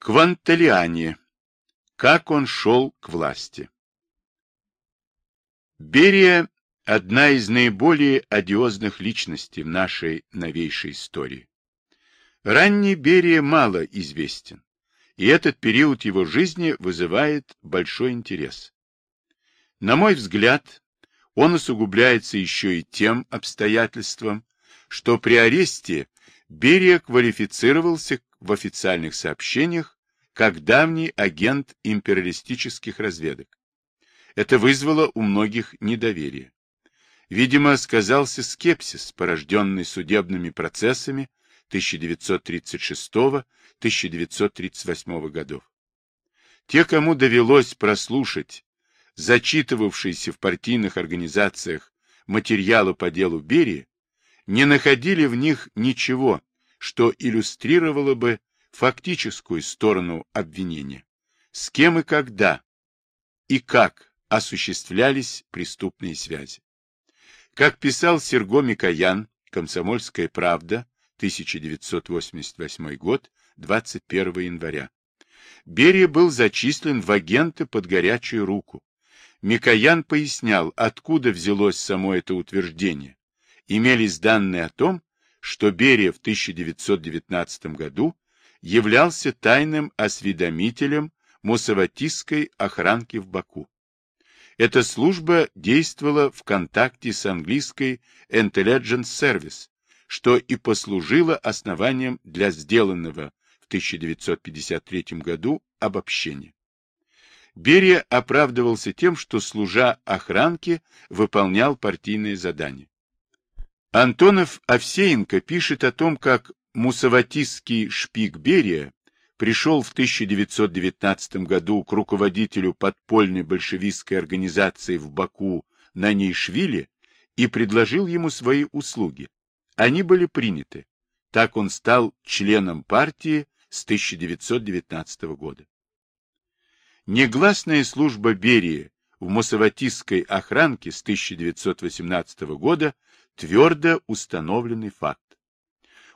Кванталиане. Как он шел к власти. Берия – одна из наиболее одиозных личностей в нашей новейшей истории. Ранний Берия мало известен, и этот период его жизни вызывает большой интерес. На мой взгляд, он усугубляется еще и тем обстоятельством, что при аресте Берия квалифицировался в официальных сообщениях как давний агент империалистических разведок. Это вызвало у многих недоверие. Видимо, сказался скепсис, порожденный судебными процессами 1936-1938 годов. Те, кому довелось прослушать зачитывавшиеся в партийных организациях материалы по делу Берии, не находили в них ничего, что иллюстрировало бы фактическую сторону обвинения, с кем и когда и как осуществлялись преступные связи. Как писал Серго Микоян, «Комсомольская правда», 1988 год, 21 января. Берия был зачислен в агенты под горячую руку. Микоян пояснял, откуда взялось само это утверждение. Имелись данные о том, что Берия в 1919 году являлся тайным осведомителем мусаватистской охранки в Баку. Эта служба действовала в контакте с английской Intelligence Service, что и послужило основанием для сделанного в 1953 году обобщения. Берия оправдывался тем, что, служа охранке, выполнял партийные задания. Антонов Овсеенко пишет о том, как мусаватистский шпик Берия пришел в 1919 году к руководителю подпольной большевистской организации в Баку Нанейшвили и предложил ему свои услуги. Они были приняты. Так он стал членом партии с 1919 года. Негласная служба Берии в мусаватистской охранке с 1918 года твердо установленный факт.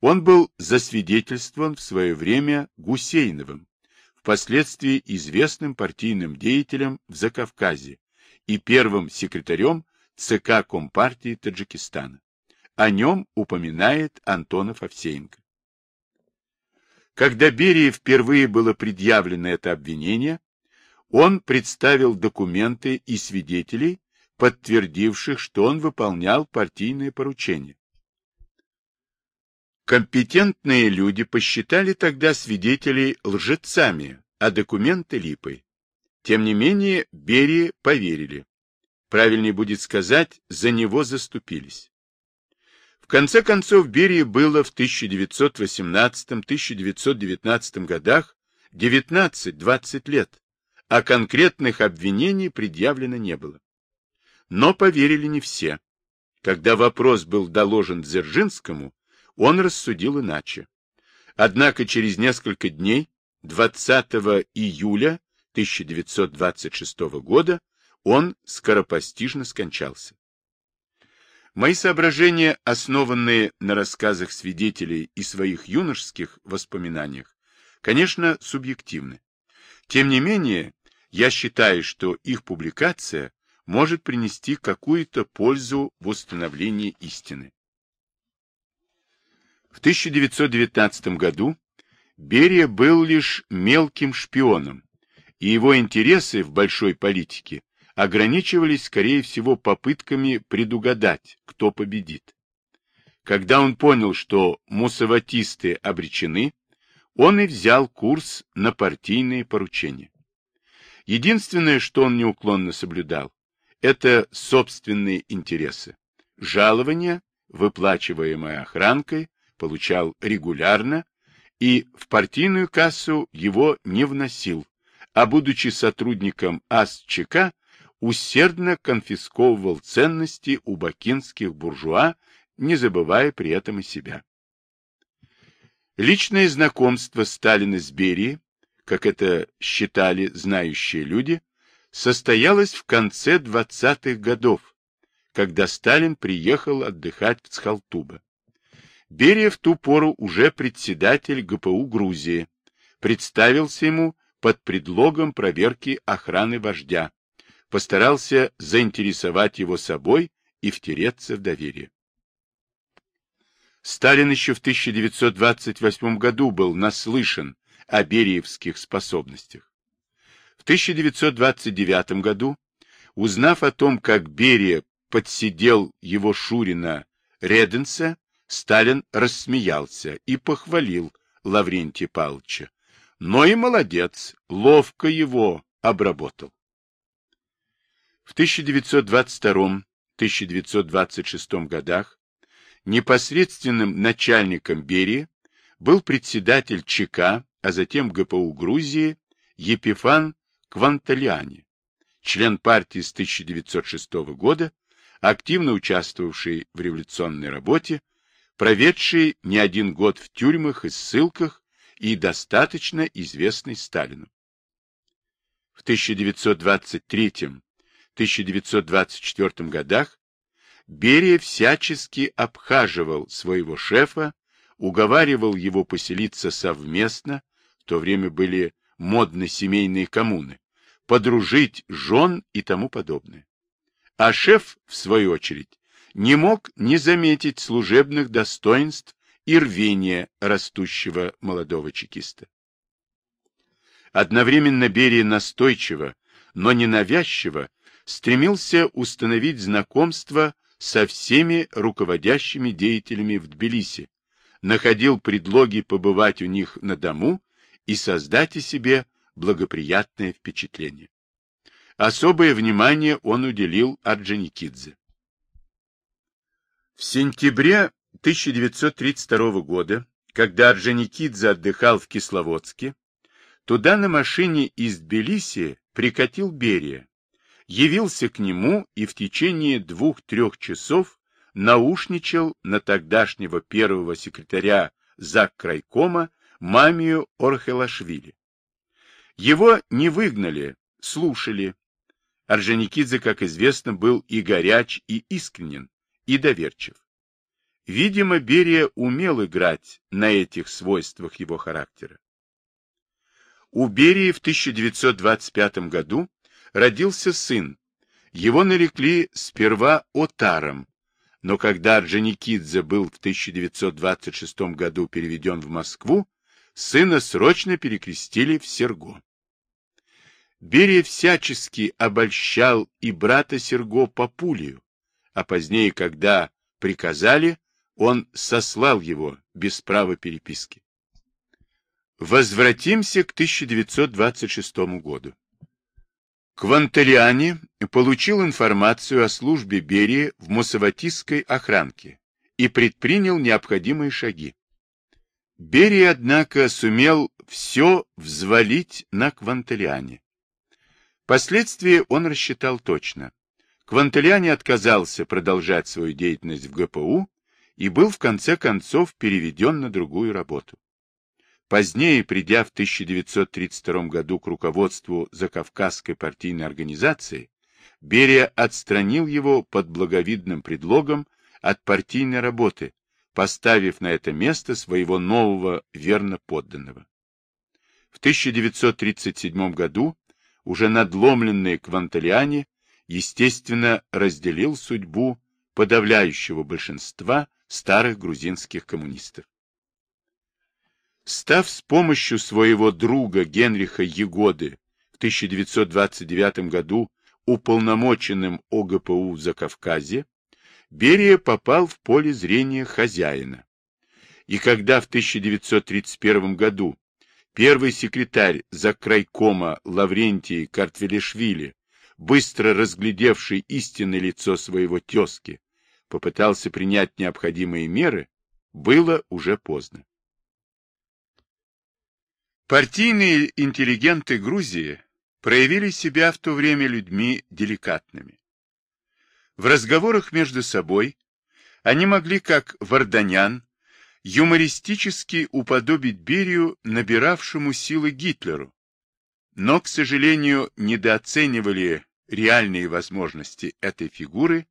Он был засвидетельствован в свое время Гусейновым, впоследствии известным партийным деятелем в Закавказье и первым секретарем ЦК Компартии Таджикистана. О нем упоминает Антонов Овсеенко. Когда Берии впервые было предъявлено это обвинение, он представил документы и свидетелей, подтвердивших, что он выполнял партийные поручения. Компетентные люди посчитали тогда свидетелей лжецами, а документы липой. Тем не менее, Берии поверили. Правильнее будет сказать, за него заступились. В конце концов, Берии было в 1918-1919 годах 19-20 лет, а конкретных обвинений предъявлено не было. Но поверили не все. Когда вопрос был доложен Дзержинскому, он рассудил иначе. Однако через несколько дней, 20 июля 1926 года, он скоропостижно скончался. Мои соображения, основанные на рассказах свидетелей и своих юношеских воспоминаниях, конечно, субъективны. Тем не менее, я считаю, что их публикация может принести какую-то пользу в установлении истины. В 1919 году Берия был лишь мелким шпионом, и его интересы в большой политике ограничивались, скорее всего, попытками предугадать, кто победит. Когда он понял, что мусаватисты обречены, он и взял курс на партийные поручения. Единственное, что он неуклонно соблюдал, это собственные интересы. Жалование, выплачиваемое охранкой, получал регулярно и в партийную кассу его не вносил, а, будучи сотрудником АСЧК, усердно конфисковывал ценности у бакинских буржуа, не забывая при этом и себя. Личное знакомство Сталина с Берией, как это считали знающие люди, состоялось в конце 20-х годов, когда Сталин приехал отдыхать в Цхалтуба. Берия в ту пору уже председатель ГПУ Грузии, представился ему под предлогом проверки охраны вождя, постарался заинтересовать его собой и втереться в доверие. Сталин еще в 1928 году был наслышан о бериевских способностях. В 1929 году, узнав о том, как Берия подсидел его Шурина Реденса, Сталин рассмеялся и похвалил Лаврентия Павловича. Но и молодец, ловко его обработал. В 1922-1926 годах непосредственным начальником Берии был председатель ЧК, а затем ГПУ Грузии Епифан Кванталиани, член партии с 1906 года, активно участвовавший в революционной работе, проведший не один год в тюрьмах и ссылках и достаточно известный Сталину. В 1923-1924 годах Берия всячески обхаживал своего шефа, уговаривал его поселиться совместно, в то время были модны семейные коммуны, подружить жен и тому подобное. А шеф, в свою очередь, не мог не заметить служебных достоинств и рвения растущего молодого чекиста. Одновременно Берия настойчиво, но не навязчиво, стремился установить знакомство со всеми руководящими деятелями в Тбилиси, находил предлоги побывать у них на дому и создать себе благоприятное впечатление. Особое внимание он уделил Орджоникидзе. В сентябре 1932 года, когда Орджоникидзе отдыхал в Кисловодске, туда на машине из Тбилиси прикатил Берия, явился к нему и в течение двух-трех часов наушничал на тогдашнего первого секретаря Заккрайкома Мамию Орхелашвили. Его не выгнали, слушали. Орджоникидзе, как известно, был и горяч, и искренен, и доверчив. Видимо, Берия умел играть на этих свойствах его характера. У Берии в 1925 году родился сын. Его нарекли сперва Отаром, но когда Орджоникидзе был в 1926 году переведен в Москву, сына срочно перекрестили в Серго. Берия всячески обольщал и брата Серго Папулию, а позднее, когда приказали, он сослал его без права переписки. Возвратимся к 1926 году. Кванталиани получил информацию о службе Берии в Мусаватистской охранке и предпринял необходимые шаги. Берия, однако, сумел все взвалить на Кванталиане. Впоследствии он рассчитал точно. Кванталиани отказался продолжать свою деятельность в ГПУ и был в конце концов переведен на другую работу. Позднее, придя в 1932 году к руководству Закавказской партийной организации, Берия отстранил его под благовидным предлогом от партийной работы, поставив на это место своего нового верно подданного. В 1937 году уже надломленный Кванталиани, естественно, разделил судьбу подавляющего большинства старых грузинских коммунистов. Став с помощью своего друга Генриха Егоды в 1929 году уполномоченным ОГПУ за Кавказе, Берия попал в поле зрения хозяина. И когда в 1931 году Первый секретарь закрайкома Лаврентий Картвелишвили, быстро разглядевший истинное лицо своего тезки, попытался принять необходимые меры, было уже поздно. Партийные интеллигенты Грузии проявили себя в то время людьми деликатными. В разговорах между собой они могли, как Варданян, юмористически уподобить Берию, набиравшему силы Гитлеру, но, к сожалению, недооценивали реальные возможности этой фигуры,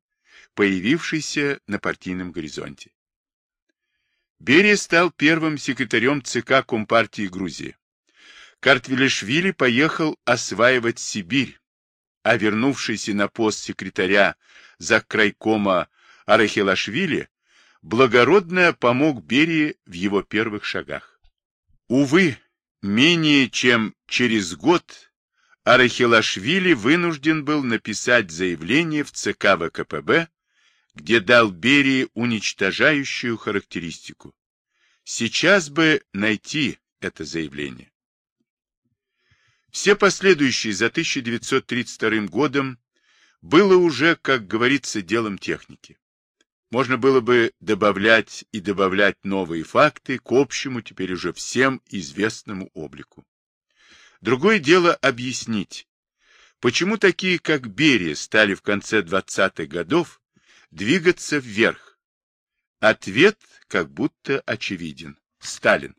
появившейся на партийном горизонте. Берия стал первым секретарем ЦК Компартии Грузии. Картвелишвили поехал осваивать Сибирь, а вернувшийся на пост секретаря закрайкома Арахилашвили благородно помог Берии в его первых шагах. Увы, менее чем через год Арахилашвили вынужден был написать заявление в ЦК ВКПБ, где дал Берии уничтожающую характеристику. Сейчас бы найти это заявление. Все последующие за 1932 годом было уже, как говорится, делом техники. Можно было бы добавлять и добавлять новые факты к общему, теперь уже всем известному облику. Другое дело объяснить, почему такие, как Берия, стали в конце 20-х годов двигаться вверх. Ответ как будто очевиден. Сталин.